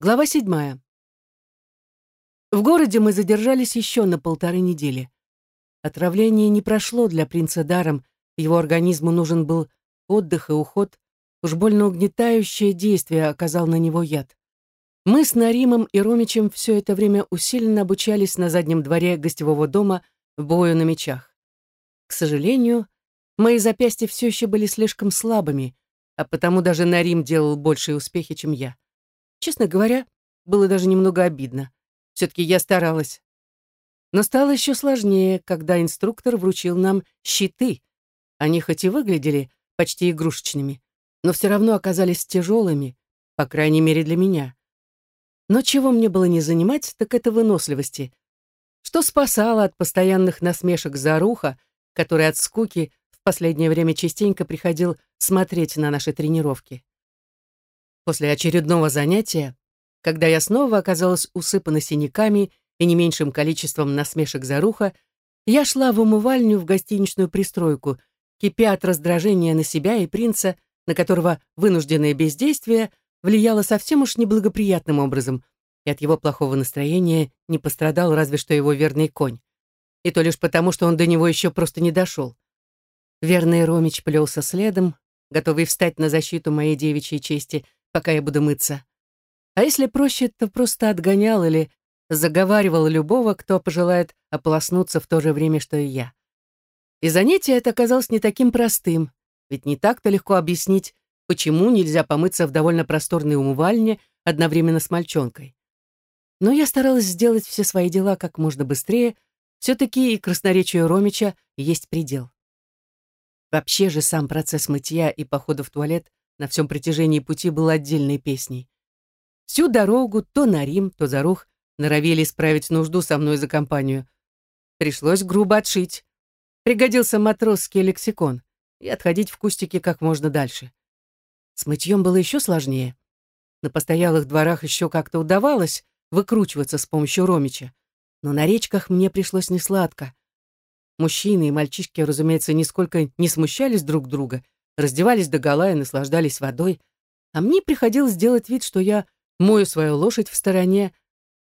Глава седьмая. В городе мы задержались еще на полторы недели. Отравление не прошло для принца даром, его организму нужен был отдых и уход, уж больно угнетающее действие оказал на него яд. Мы с Наримом и Ромичем все это время усиленно обучались на заднем дворе гостевого дома в бою на мечах. К сожалению, мои запястья все еще были слишком слабыми, а потому даже Нарим делал большие успехи, чем я. Честно говоря, было даже немного обидно. Все-таки я старалась. Но стало еще сложнее, когда инструктор вручил нам щиты. Они хоть и выглядели почти игрушечными, но все равно оказались тяжелыми, по крайней мере для меня. Но чего мне было не занимать, так это выносливости, что спасало от постоянных насмешек Заруха, который от скуки в последнее время частенько приходил смотреть на наши тренировки. После очередного занятия, когда я снова оказалась усыпана синяками и не меньшим количеством насмешек за руха, я шла в умывальню в гостиничную пристройку, кипя от раздражения на себя и принца, на которого вынужденное бездействие влияло совсем уж неблагоприятным образом, и от его плохого настроения не пострадал разве что его верный конь. И то лишь потому, что он до него еще просто не дошел. Верный Ромич плелся следом, готовый встать на защиту моей девичьей чести — пока я буду мыться. А если проще, то просто отгонял или заговаривал любого, кто пожелает ополоснуться в то же время, что и я. И занятие это оказалось не таким простым, ведь не так-то легко объяснить, почему нельзя помыться в довольно просторной умывальне одновременно с мальчонкой. Но я старалась сделать все свои дела как можно быстрее, все-таки и красноречию Ромича есть предел. Вообще же сам процесс мытья и похода в туалет на всем протяжении пути был отдельной песней. Всю дорогу то на Рим, то за рух норовили справить нужду со мной за компанию. Пришлось грубо отшить. Пригодился матросский лексикон и отходить в кустики как можно дальше. С мытьем было еще сложнее. На постоялых дворах еще как-то удавалось выкручиваться с помощью Ромича, но на речках мне пришлось несладко. Мужчины и мальчишки, разумеется, нисколько не смущались друг друга — раздевались догола и наслаждались водой, а мне приходилось делать вид, что я мою свою лошадь в стороне,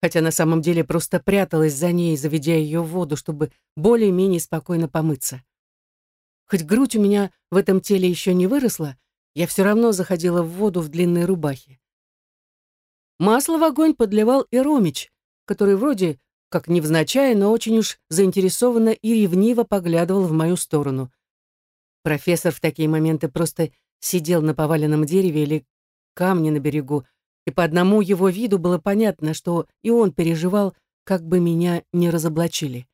хотя на самом деле просто пряталась за ней, заведя ее в воду, чтобы более-менее спокойно помыться. Хоть грудь у меня в этом теле еще не выросла, я все равно заходила в воду в длинной рубахе. Масло в огонь подливал и Ромич, который вроде как невзначай, но очень уж заинтересованно и ревниво поглядывал в мою сторону — Профессор в такие моменты просто сидел на поваленном дереве или камне на берегу, и по одному его виду было понятно, что и он переживал, как бы меня не разоблачили.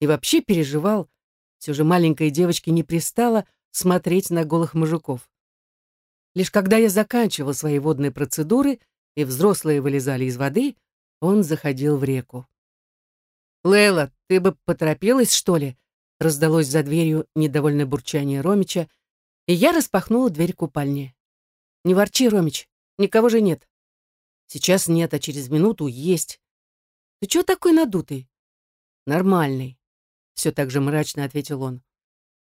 И вообще переживал, все же маленькой девочке не пристало смотреть на голых мужиков. Лишь когда я заканчивал свои водные процедуры, и взрослые вылезали из воды, он заходил в реку. «Лейла, ты бы поторопилась, что ли?» Раздалось за дверью недовольное бурчание Ромича, и я распахнула дверь купальни. «Не ворчи, Ромич, никого же нет». «Сейчас нет, а через минуту есть». «Ты чего такой надутый?» «Нормальный», — все так же мрачно ответил он.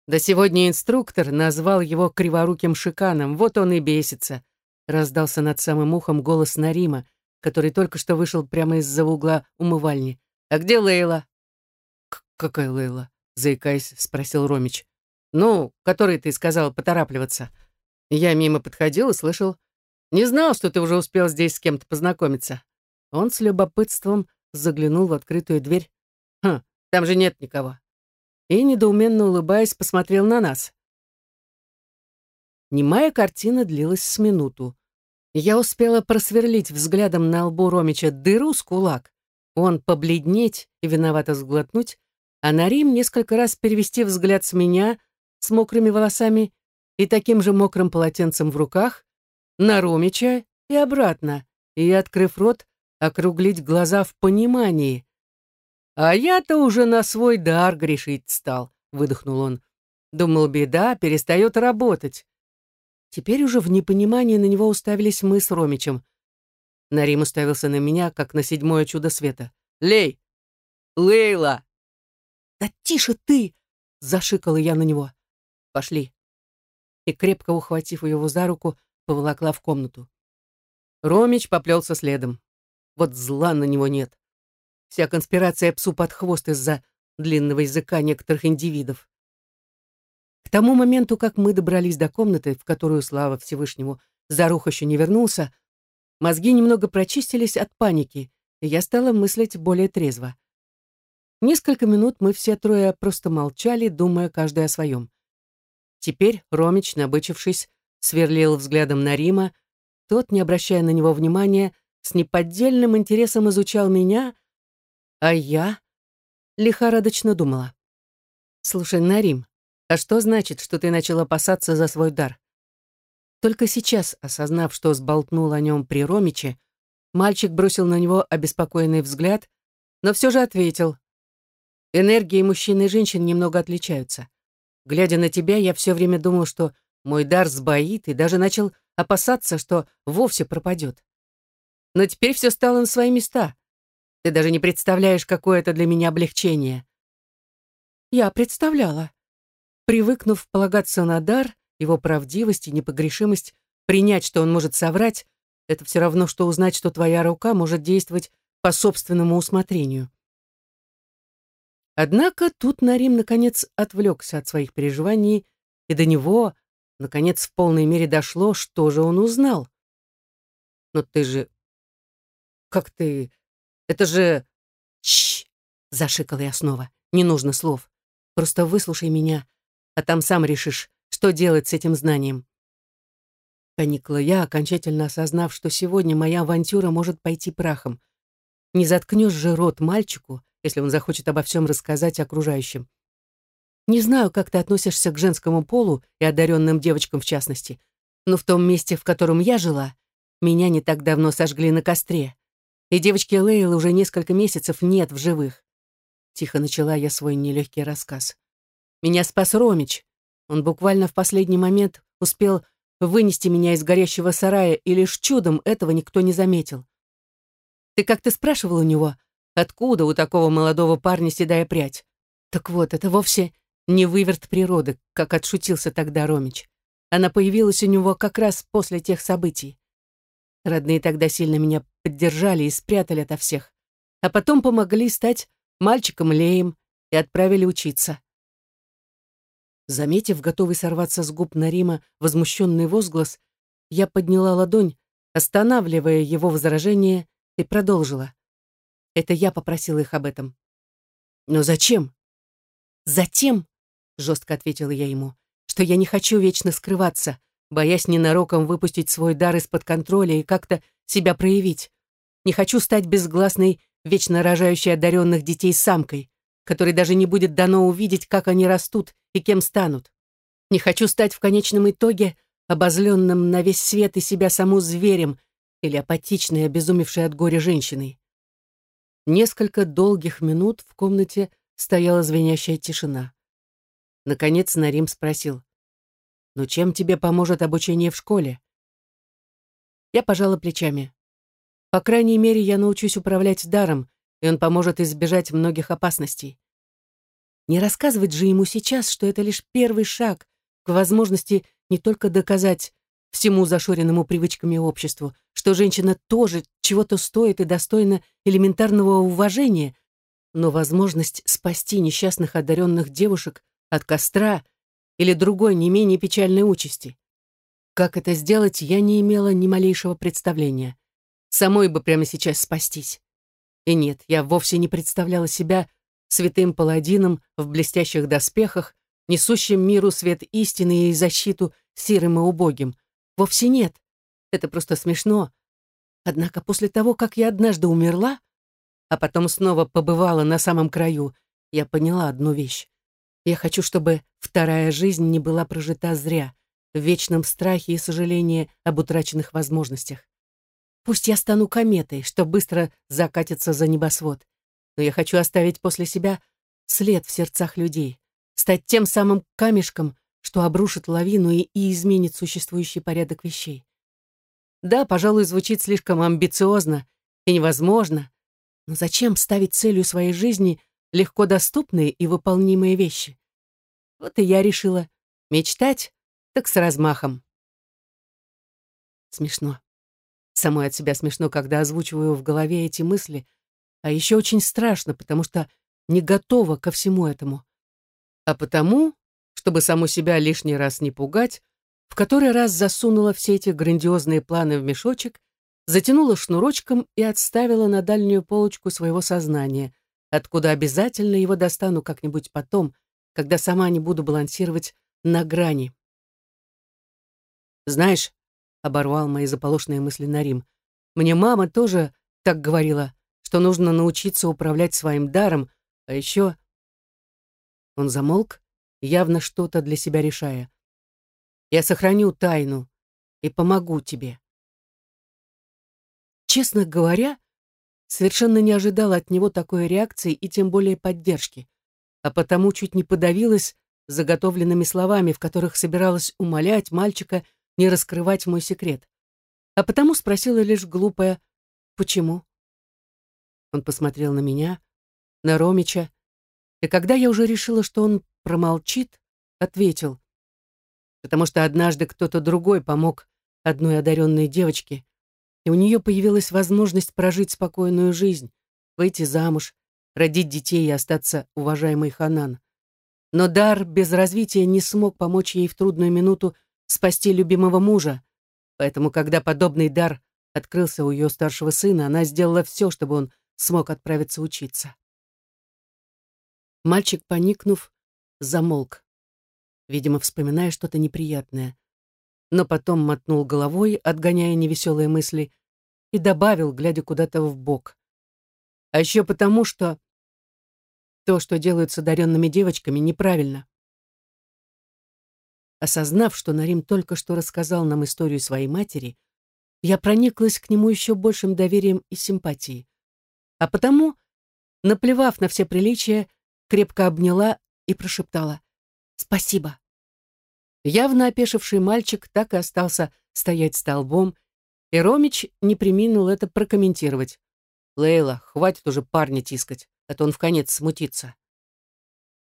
«Да сегодня инструктор назвал его криворуким шиканом, вот он и бесится», — раздался над самым ухом голос Нарима, который только что вышел прямо из-за угла умывальни. «А где Лейла?» «Какая Лейла?» Заикаясь, спросил Ромич. «Ну, который ты сказал поторапливаться. Я мимо подходил и слышал. Не знал, что ты уже успел здесь с кем-то познакомиться». Он с любопытством заглянул в открытую дверь. «Хм, там же нет никого». И, недоуменно улыбаясь, посмотрел на нас. Немая картина длилась с минуту. Я успела просверлить взглядом на лбу Ромича дыру с кулак. Он побледнеть и виновато сглотнуть, а Нарим несколько раз перевести взгляд с меня с мокрыми волосами и таким же мокрым полотенцем в руках на Ромича и обратно, и, открыв рот, округлить глаза в понимании. «А я-то уже на свой дар грешить стал», — выдохнул он. «Думал, беда перестает работать». Теперь уже в непонимании на него уставились мы с Ромичем. Нарим уставился на меня, как на седьмое чудо света. «Лей! Лейла!» «Да тише ты!» — зашикала я на него. «Пошли!» И, крепко ухватив его за руку, поволокла в комнату. Ромич поплелся следом. Вот зла на него нет. Вся конспирация псу под хвост из-за длинного языка некоторых индивидов. К тому моменту, как мы добрались до комнаты, в которую, слава Всевышнему, Зарух еще не вернулся, мозги немного прочистились от паники, и я стала мыслить более трезво. Несколько минут мы все трое просто молчали, думая каждый о своем. Теперь Ромич, набычившись, сверлил взглядом на Рима, тот, не обращая на него внимания, с неподдельным интересом изучал меня, а я лихорадочно думала. «Слушай, Нарим, а что значит, что ты начал опасаться за свой дар?» Только сейчас, осознав, что сболтнул о нем при Ромиче, мальчик бросил на него обеспокоенный взгляд, но все же ответил. «Энергии мужчин и женщин немного отличаются. Глядя на тебя, я все время думал, что мой дар сбоит, и даже начал опасаться, что вовсе пропадет. Но теперь все стало на свои места. Ты даже не представляешь, какое это для меня облегчение. Я представляла. Привыкнув полагаться на дар, его правдивость и непогрешимость, принять, что он может соврать, это все равно, что узнать, что твоя рука может действовать по собственному усмотрению. Однако тут Нарим, наконец, отвлекся от своих переживаний, и до него, наконец, в полной мере дошло, что же он узнал. «Но ты же... Как ты... Это же... Чш! Зашикала я снова. Не нужно слов. Просто выслушай меня, а там сам решишь, что делать с этим знанием. Поникла я, окончательно осознав, что сегодня моя авантюра может пойти прахом. Не заткнешь же рот мальчику, если он захочет обо всем рассказать окружающим. Не знаю, как ты относишься к женскому полу и одаренным девочкам в частности, но в том месте, в котором я жила, меня не так давно сожгли на костре и девочки Лейлы уже несколько месяцев нет в живых. Тихо начала я свой нелегкий рассказ. Меня спас Ромич. Он буквально в последний момент успел вынести меня из горящего сарая, и лишь чудом этого никто не заметил. Ты как-то спрашивал у него, откуда у такого молодого парня седая прядь? Так вот, это вовсе не выверт природы, как отшутился тогда Ромич. Она появилась у него как раз после тех событий. Родные тогда сильно меня поддержали и спрятали ото всех. А потом помогли стать мальчиком Леем и отправили учиться. Заметив готовый сорваться с губ Нарима возмущенный возглас, я подняла ладонь, останавливая его возражение, и продолжила. Это я попросила их об этом. «Но зачем?» «Затем», — жестко ответила я ему, «что я не хочу вечно скрываться, боясь ненароком выпустить свой дар из-под контроля и как-то себя проявить. Не хочу стать безгласной, вечно рожающей одаренных детей самкой, которой даже не будет дано увидеть, как они растут и кем станут. Не хочу стать в конечном итоге обозленным на весь свет и себя саму зверем или апатичной, обезумевшей от горя женщиной. Несколько долгих минут в комнате стояла звенящая тишина. Наконец Нарим спросил. Но чем тебе поможет обучение в школе? Я пожала плечами. По крайней мере, я научусь управлять даром, и он поможет избежать многих опасностей. Не рассказывать же ему сейчас, что это лишь первый шаг к возможности не только доказать всему зашоренному привычками обществу, что женщина тоже чего-то стоит и достойна элементарного уважения, но возможность спасти несчастных одаренных девушек от костра — или другой не менее печальной участи. Как это сделать, я не имела ни малейшего представления. Самой бы прямо сейчас спастись. И нет, я вовсе не представляла себя святым паладином в блестящих доспехах, несущим миру свет истины и защиту серым и убогим. Вовсе нет. Это просто смешно. Однако после того, как я однажды умерла, а потом снова побывала на самом краю, я поняла одну вещь. Я хочу, чтобы вторая жизнь не была прожита зря, в вечном страхе и сожалении об утраченных возможностях. Пусть я стану кометой, что быстро закатится за небосвод, но я хочу оставить после себя след в сердцах людей, стать тем самым камешком, что обрушит лавину и, и изменит существующий порядок вещей. Да, пожалуй, звучит слишком амбициозно и невозможно, но зачем ставить целью своей жизни легко доступные и выполнимые вещи. Вот и я решила мечтать, так с размахом. Смешно. Самой от себя смешно, когда озвучиваю в голове эти мысли, а еще очень страшно, потому что не готова ко всему этому. А потому, чтобы саму себя лишний раз не пугать, в который раз засунула все эти грандиозные планы в мешочек, затянула шнурочком и отставила на дальнюю полочку своего сознания, откуда обязательно его достану как-нибудь потом, когда сама не буду балансировать на грани. «Знаешь», — оборвал мои заполошенные мысли Нарим, «мне мама тоже так говорила, что нужно научиться управлять своим даром, а еще...» Он замолк, явно что-то для себя решая. «Я сохраню тайну и помогу тебе». Честно говоря, совершенно не ожидала от него такой реакции и тем более поддержки, а потому чуть не подавилась заготовленными словами, в которых собиралась умолять мальчика не раскрывать мой секрет. А потому спросила лишь глупая «Почему?». Он посмотрел на меня, на Ромича, и когда я уже решила, что он промолчит, ответил, потому что однажды кто-то другой помог одной одаренной девочке, и у нее появилась возможность прожить спокойную жизнь, выйти замуж, родить детей и остаться уважаемой Ханан. Но дар без развития не смог помочь ей в трудную минуту спасти любимого мужа, поэтому, когда подобный дар открылся у ее старшего сына, она сделала все, чтобы он смог отправиться учиться. Мальчик, поникнув, замолк, видимо, вспоминая что-то неприятное, но потом мотнул головой, отгоняя невеселые мысли, и добавил, глядя куда-то в бок. А еще потому, что то, что делают с одаренными девочками, неправильно. Осознав, что Нарим только что рассказал нам историю своей матери, я прониклась к нему еще большим доверием и симпатией. А потому, наплевав на все приличия, крепко обняла и прошептала «Спасибо». Явно опешивший мальчик так и остался стоять столбом, и Ромич не приминул это прокомментировать. «Лейла, хватит уже парня тискать, а то он в конец смутится».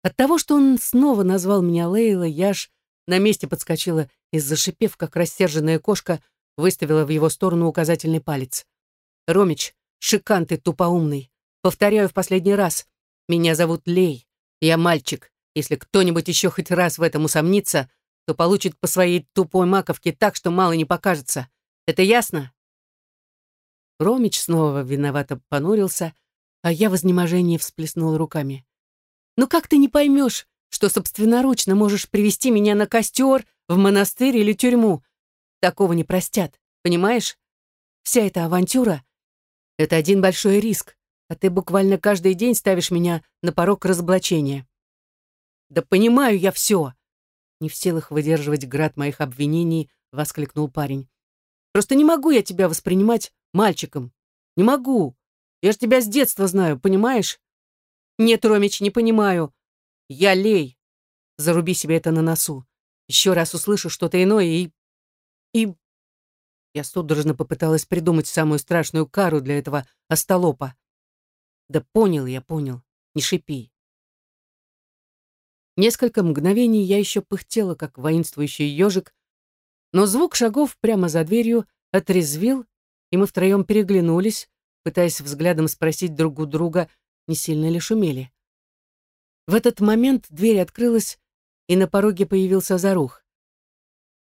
От того, что он снова назвал меня Лейла, я ж на месте подскочила и, зашипев, как рассерженная кошка, выставила в его сторону указательный палец. «Ромич, шикан ты тупоумный. Повторяю в последний раз. Меня зовут Лей. Я мальчик. Если кто-нибудь еще хоть раз в этом усомнится, то получит по своей тупой маковке так, что мало не покажется. Это ясно?» Ромич снова виновато понурился, а я в изнеможении всплеснула руками. «Ну как ты не поймешь, что собственноручно можешь привести меня на костер, в монастырь или тюрьму? Такого не простят, понимаешь? Вся эта авантюра — это один большой риск, а ты буквально каждый день ставишь меня на порог разоблачения». «Да понимаю я все!» Не в силах выдерживать град моих обвинений, воскликнул парень. «Просто не могу я тебя воспринимать мальчиком. Не могу. Я ж тебя с детства знаю, понимаешь?» «Нет, Ромич, не понимаю. Я лей. Заруби себе это на носу. Еще раз услышу что-то иное и... И... Я судорожно попыталась придумать самую страшную кару для этого остолопа. Да понял я, понял. Не шипи. Несколько мгновений я еще пыхтела, как воинствующий ежик, но звук шагов прямо за дверью отрезвил, и мы втроем переглянулись, пытаясь взглядом спросить друг у друга, не сильно ли шумели. В этот момент дверь открылась, и на пороге появился Зарух.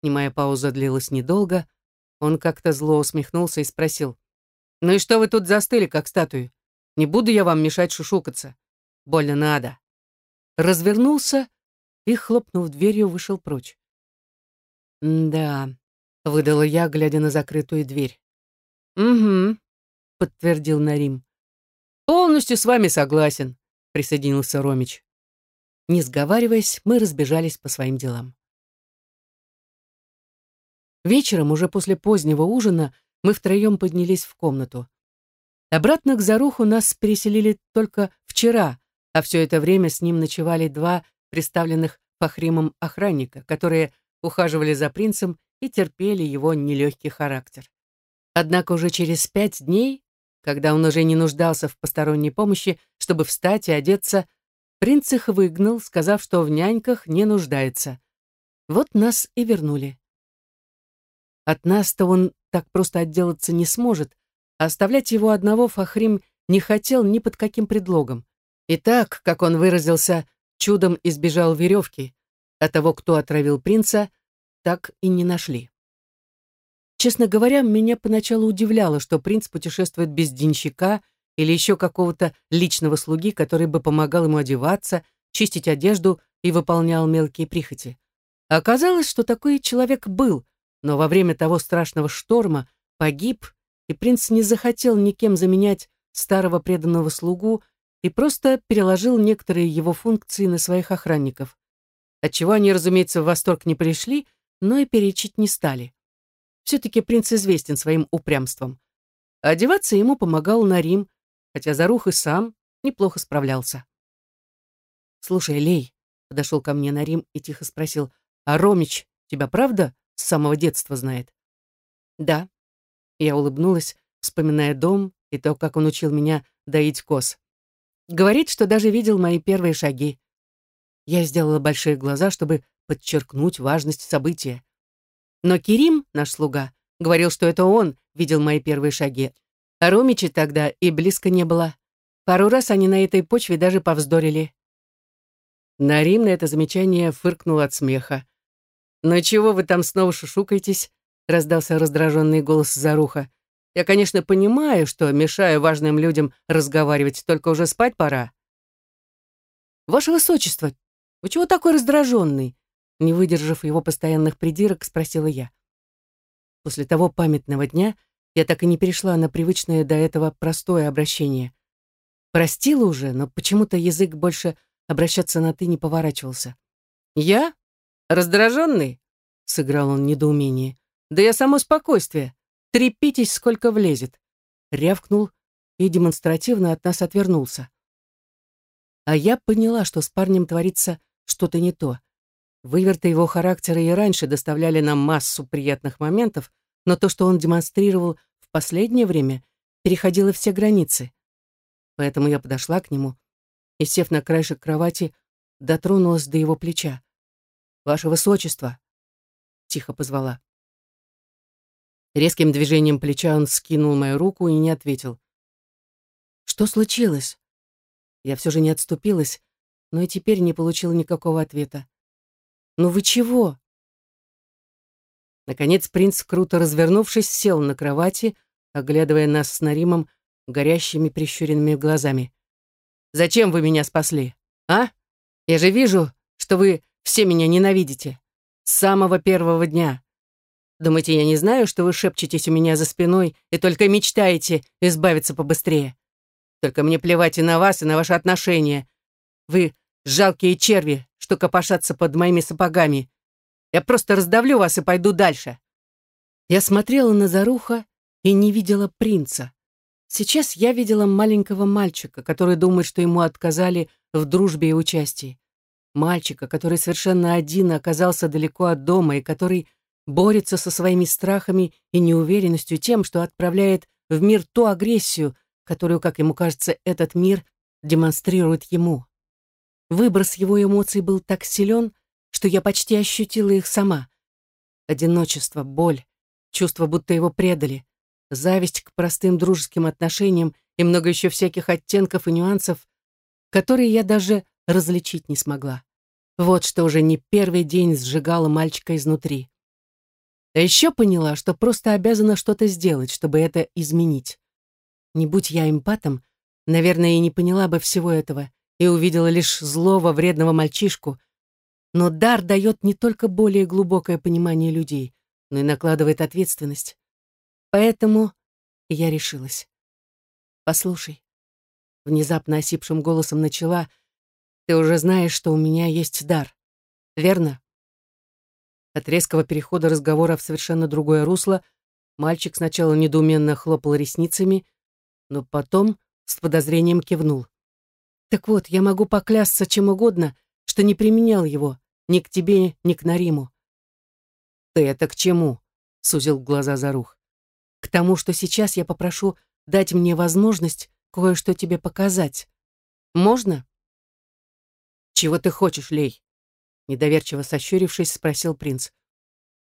Немая пауза длилась недолго, он как-то зло усмехнулся и спросил, «Ну и что вы тут застыли, как статуи? Не буду я вам мешать шушукаться. Больно надо» развернулся и, хлопнув дверью, вышел прочь. «Да», — выдала я, глядя на закрытую дверь. «Угу», — подтвердил Нарим. «Полностью с вами согласен», — присоединился Ромич. Не сговариваясь, мы разбежались по своим делам. Вечером, уже после позднего ужина, мы втроем поднялись в комнату. Обратно к Заруху нас переселили только вчера, а все это время с ним ночевали два представленных Фахримом охранника, которые ухаживали за принцем и терпели его нелегкий характер. Однако уже через пять дней, когда он уже не нуждался в посторонней помощи, чтобы встать и одеться, принц их выгнал, сказав, что в няньках не нуждается. Вот нас и вернули. От нас-то он так просто отделаться не сможет, оставлять его одного Фахрим не хотел ни под каким предлогом. И так, как он выразился, чудом избежал веревки, а того, кто отравил принца, так и не нашли. Честно говоря, меня поначалу удивляло, что принц путешествует без денщика или еще какого-то личного слуги, который бы помогал ему одеваться, чистить одежду и выполнял мелкие прихоти. Оказалось, что такой человек был, но во время того страшного шторма погиб, и принц не захотел никем заменять старого преданного слугу и просто переложил некоторые его функции на своих охранников. Отчего они, разумеется, в восторг не пришли, но и перечить не стали. Все-таки принц известен своим упрямством. одеваться ему помогал Нарим, хотя Зарух и сам неплохо справлялся. «Слушай, Лей», — подошел ко мне Нарим и тихо спросил, «А Ромич тебя правда с самого детства знает?» «Да». Я улыбнулась, вспоминая дом и то, как он учил меня доить коз. Говорит, что даже видел мои первые шаги. Я сделала большие глаза, чтобы подчеркнуть важность события. Но Керим, наш слуга, говорил, что это он видел мои первые шаги. А Ромичи тогда и близко не было. Пару раз они на этой почве даже повздорили. Нарим на это замечание фыркнул от смеха. «Ну чего вы там снова шушукаетесь?» Раздался раздраженный голос Заруха. «Я, конечно, понимаю, что мешаю важным людям разговаривать, только уже спать пора». «Ваше Высочество, вы чего такой раздраженный?» Не выдержав его постоянных придирок, спросила я. После того памятного дня я так и не перешла на привычное до этого простое обращение. Простила уже, но почему-то язык больше обращаться на «ты» не поворачивался. «Я? Раздраженный?» — сыграл он недоумение. «Да я само спокойствие. Трепитесь, сколько влезет». Рявкнул и демонстративно от нас отвернулся. А я поняла, что с парнем творится что-то не то. Выверты его характера и раньше доставляли нам массу приятных моментов, но то, что он демонстрировал в последнее время, переходило все границы. Поэтому я подошла к нему и, сев на краешек кровати, дотронулась до его плеча. «Ваше Высочество!» — тихо позвала. Резким движением плеча он скинул мою руку и не ответил. «Что случилось?» Я все же не отступилась, но и теперь не получила никакого ответа. «Ну вы чего?» Наконец принц, круто развернувшись, сел на кровати, оглядывая нас с Наримом горящими прищуренными глазами. «Зачем вы меня спасли, а? Я же вижу, что вы все меня ненавидите. С самого первого дня. Думаете, я не знаю, что вы шепчетесь у меня за спиной и только мечтаете избавиться побыстрее? Только мне плевать и на вас, и на ваши отношения. Вы жалкие черви, что копошатся под моими сапогами. Я просто раздавлю вас и пойду дальше». Я смотрела на Заруха и не видела принца. Сейчас я видела маленького мальчика, который думает, что ему отказали в дружбе и участии. Мальчика, который совершенно один оказался далеко от дома и который борется со своими страхами и неуверенностью тем, что отправляет в мир ту агрессию, которую, как ему кажется, этот мир демонстрирует ему. Выброс его эмоций был так силен, что я почти ощутила их сама. Одиночество, боль, чувство, будто его предали, зависть к простым дружеским отношениям и много еще всяких оттенков и нюансов, которые я даже различить не смогла. Вот что уже не первый день сжигало мальчика изнутри. А еще поняла, что просто обязана что-то сделать, чтобы это изменить. Не будь я эмпатом, наверное, и не поняла бы всего этого, и увидела лишь злого, вредного мальчишку. Но дар дает не только более глубокое понимание людей, но и накладывает ответственность. Поэтому я решилась. «Послушай», — внезапно осипшим голосом начала, «ты уже знаешь, что у меня есть дар, верно?» От резкого перехода разговора в совершенно другое русло мальчик сначала недоуменно хлопал ресницами, но потом с подозрением кивнул. Так вот, я могу поклясться чем угодно, что не применял его ни к тебе, ни к Нариму. Ты это к чему? Сузил глаза Зарух. К тому, что сейчас я попрошу дать мне возможность кое-что тебе показать. Можно? Чего ты хочешь, Лей? Недоверчиво сощурившись, спросил принц.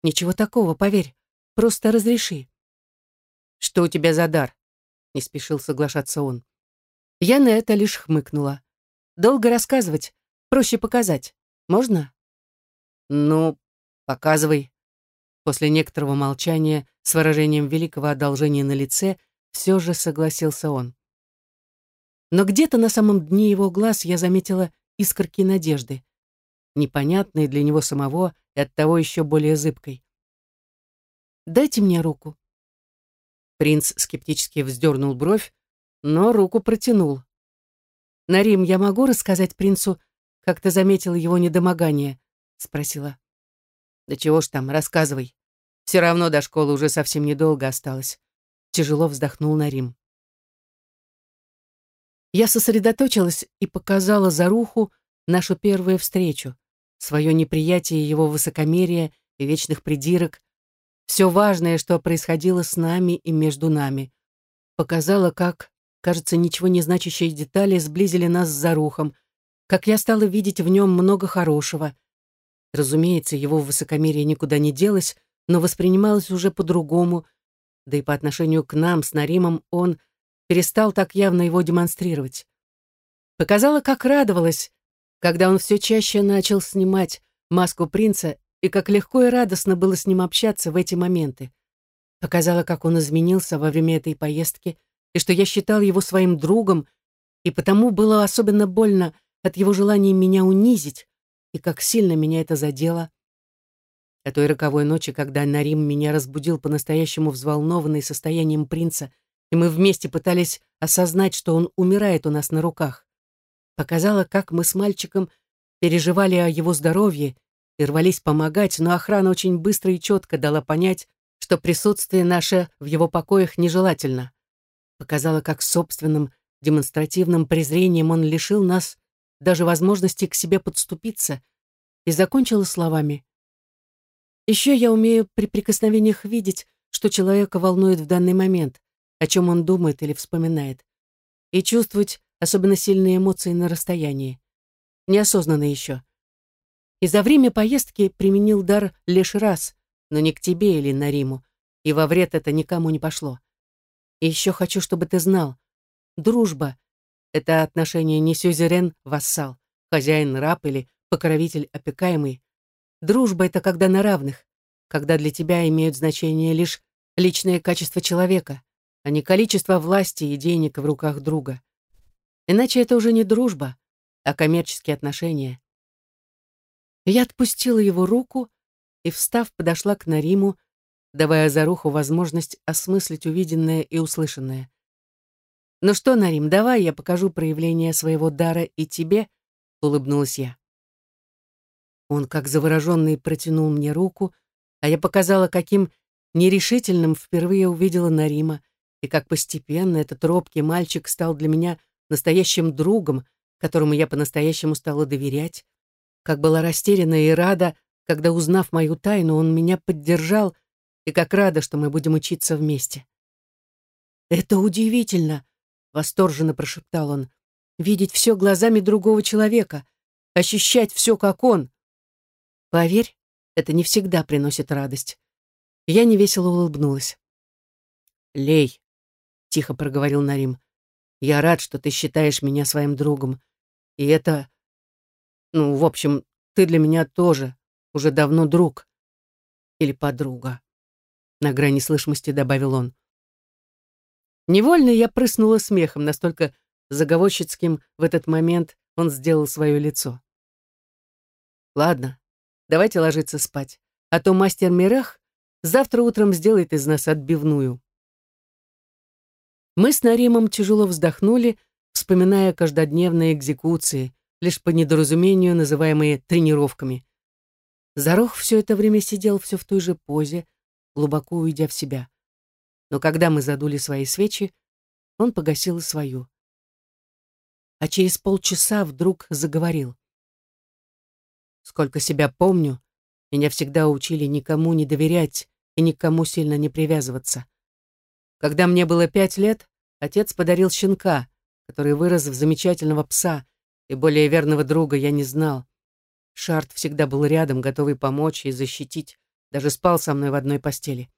Ничего такого, поверь. просто разреши». «Что у тебя за дар?» — не спешил соглашаться он. Я на это лишь хмыкнула. «Долго рассказывать, проще показать. Можно?» «Ну, показывай». После некоторого молчания с выражением великого одолжения на лице все же согласился он. Но где-то на самом дне его глаз я заметила искорки надежды, непонятной для него самого и оттого еще более зыбкой. «Дайте мне руку». Принц скептически вздернул бровь, но руку протянул. «Нарим, я могу рассказать принцу, как ты заметил его недомогание?» — спросила. «Да чего ж там, рассказывай. Все равно до школы уже совсем недолго осталось». Тяжело вздохнул Нарим. Я сосредоточилась и показала Заруху нашу первую встречу, свое неприятие его высокомерия и вечных придирок, все важное, что происходило с нами и между нами. Показала, как, кажется, ничего не значащие детали сблизили нас с Зарухом, как я стала видеть в нем много хорошего. Разумеется, его высокомерие никуда не делось, но воспринималось уже по-другому, да и по отношению к нам с Наримом он перестал так явно его демонстрировать. Показала, как радовалась, когда он все чаще начал снимать маску принца и как легко и радостно было с ним общаться в эти моменты. Показала, как он изменился во время этой поездки, и что я считал его своим другом, и потому было особенно больно от его желания меня унизить, и как сильно меня это задело. О той роковой ночи, когда Нарим меня разбудил по-настоящему взволнованный состоянием принца, и мы вместе пытались осознать, что он умирает у нас на руках. Показала, как мы с мальчиком переживали о его здоровье и рвались помогать, но охрана очень быстро и четко дала понять, что присутствие наше в его покоях нежелательно. Показала, как собственным демонстративным презрением он лишил нас даже возможности к себе подступиться, и закончила словами. Еще я умею при прикосновениях видеть, что человека волнует в данный момент, о чем он думает или вспоминает, и чувствовать особенно сильные эмоции на расстоянии. Неосознанно еще. И за время поездки применил дар лишь раз, но не к тебе или на Риму, и во вред это никому не пошло. И еще хочу, чтобы ты знал, дружба — это отношение не сюзерен-вассал, хозяин-раб или покровитель-опекаемый, Дружба — это когда на равных, когда для тебя имеют значение лишь личные качества человека, а не количество власти и денег в руках друга. Иначе это уже не дружба, а коммерческие отношения. Я отпустила его руку и, встав, подошла к Нариму, давая Заруху возможность осмыслить увиденное и услышанное. «Ну что, Нарим, давай я покажу проявление своего дара и тебе», — улыбнулась я. Он, как завороженный, протянул мне руку, а я показала, каким нерешительным впервые увидела Нарима, и как постепенно этот робкий мальчик стал для меня настоящим другом, которому я по-настоящему стала доверять, как была растеряна и рада, когда, узнав мою тайну, он меня поддержал, и как рада, что мы будем учиться вместе. «Это удивительно!» — восторженно прошептал он. «Видеть все глазами другого человека, ощущать все, как он. Поверь, это не всегда приносит радость. Я невесело улыбнулась. «Лей», — тихо проговорил Нарим, — «я рад, что ты считаешь меня своим другом. И это... Ну, в общем, ты для меня тоже уже давно друг. Или подруга», — на грани слышимости добавил он. Невольно я прыснула смехом, настолько заговорщицким в этот момент он сделал свое лицо. «Ладно, Давайте ложиться спать. А то мастер Мирах завтра утром сделает из нас отбивную. Мы с Наримом тяжело вздохнули, вспоминая каждодневные экзекуции, лишь по недоразумению называемые тренировками. Зарох все это время сидел все в той же позе, глубоко уйдя в себя. Но когда мы задули свои свечи, он погасил свою. А через полчаса вдруг заговорил. Сколько себя помню, меня всегда учили никому не доверять и никому сильно не привязываться. Когда мне было пять лет, отец подарил щенка, который вырос в замечательного пса, и более верного друга я не знал. Шарт всегда был рядом, готовый помочь и защитить, даже спал со мной в одной постели.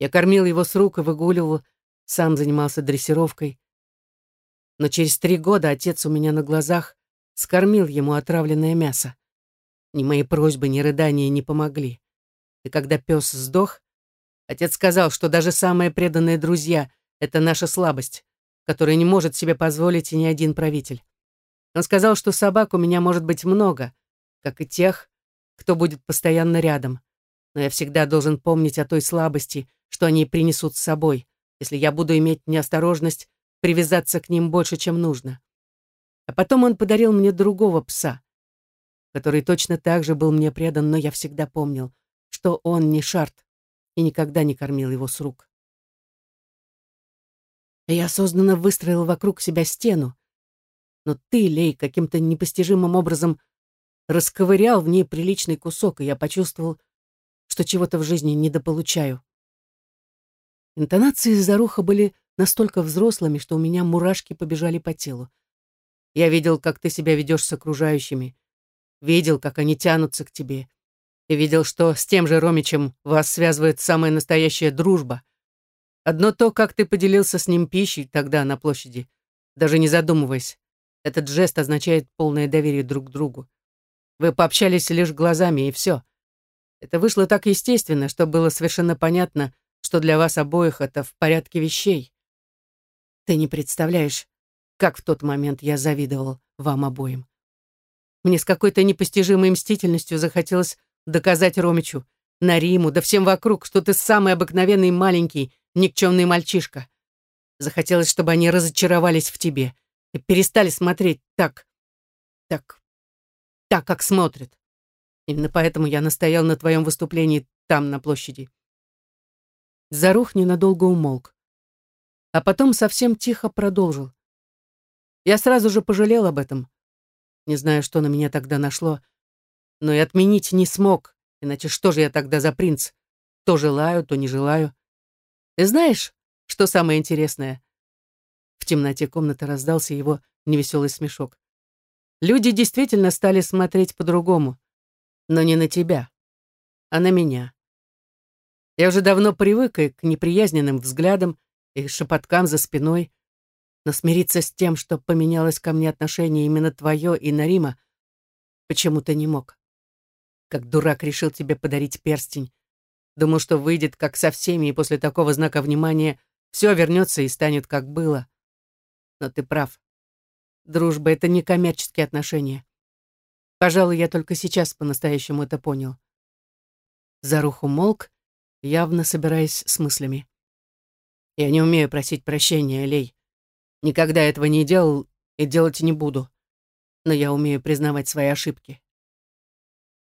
Я кормил его с рук и выгуливал, сам занимался дрессировкой. Но через три года отец у меня на глазах скормил ему отравленное мясо. Ни мои просьбы, ни рыдания не помогли. И когда пес сдох, отец сказал, что даже самые преданные друзья — это наша слабость, которую не может себе позволить и ни один правитель. Он сказал, что собак у меня может быть много, как и тех, кто будет постоянно рядом. Но я всегда должен помнить о той слабости, что они принесут с собой, если я буду иметь неосторожность привязаться к ним больше, чем нужно. А потом он подарил мне другого пса, который точно так же был мне предан, но я всегда помнил, что он не шарт и никогда не кормил его с рук. Я осознанно выстроил вокруг себя стену, но ты, Лей, каким-то непостижимым образом расковырял в ней приличный кусок, и я почувствовал, что чего-то в жизни недополучаю. Интонации Заруха были настолько взрослыми, что у меня мурашки побежали по телу. Я видел, как ты себя ведешь с окружающими, видел, как они тянутся к тебе, и видел, что с тем же Ромичем вас связывает самая настоящая дружба. Одно то, как ты поделился с ним пищей тогда на площади, даже не задумываясь. Этот жест означает полное доверие друг к другу. Вы пообщались лишь глазами, и все. Это вышло так естественно, что было совершенно понятно, что для вас обоих это в порядке вещей. Ты не представляешь, как в тот момент я завидовал вам обоим. Мне с какой-то непостижимой мстительностью захотелось доказать Ромичу, Нариму, да всем вокруг, что ты самый обыкновенный маленький, никчемный мальчишка. Захотелось, чтобы они разочаровались в тебе и перестали смотреть так, так, так, как смотрят. Именно поэтому я настоял на твоем выступлении там, на площади. Зарух ненадолго умолк. А потом совсем тихо продолжил. Я сразу же пожалел об этом. Не знаю, что на меня тогда нашло, но и отменить не смог, иначе что же я тогда за принц? То желаю, то не желаю. И знаешь, что самое интересное? В темноте комнаты раздался его невеселый смешок. Люди действительно стали смотреть по-другому, но не на тебя, а на меня. Я уже давно привык и к неприязненным взглядам, и шепоткам за спиной, но смириться с тем, что поменялось ко мне отношение именно твое и Нарима, почему-то не мог. Как дурак решил тебе подарить перстень. Думал, что выйдет как со всеми, и после такого знака внимания все вернется и станет как было. Но ты прав. Дружба — это не коммерческие отношения. Пожалуй, я только сейчас по-настоящему это понял. Зарух умолк, явно собираясь с мыслями. «Я не умею просить прощения, Лей. Никогда этого не делал и делать не буду. Но я умею признавать свои ошибки».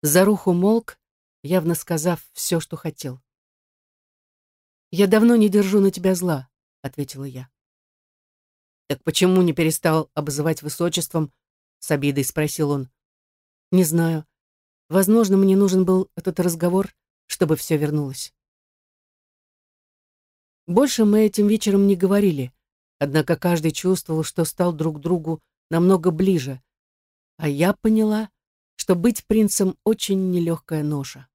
Зарух умолк, явно сказав все, что хотел. «Я давно не держу на тебя зла», — ответила я. «Так почему не перестал обзывать высочеством?» — с обидой спросил он. «Не знаю. Возможно, мне нужен был этот разговор чтобы все вернулось. Больше мы этим вечером не говорили, однако каждый чувствовал, что стал друг другу намного ближе, а я поняла, что быть принцем очень нелегкая ноша.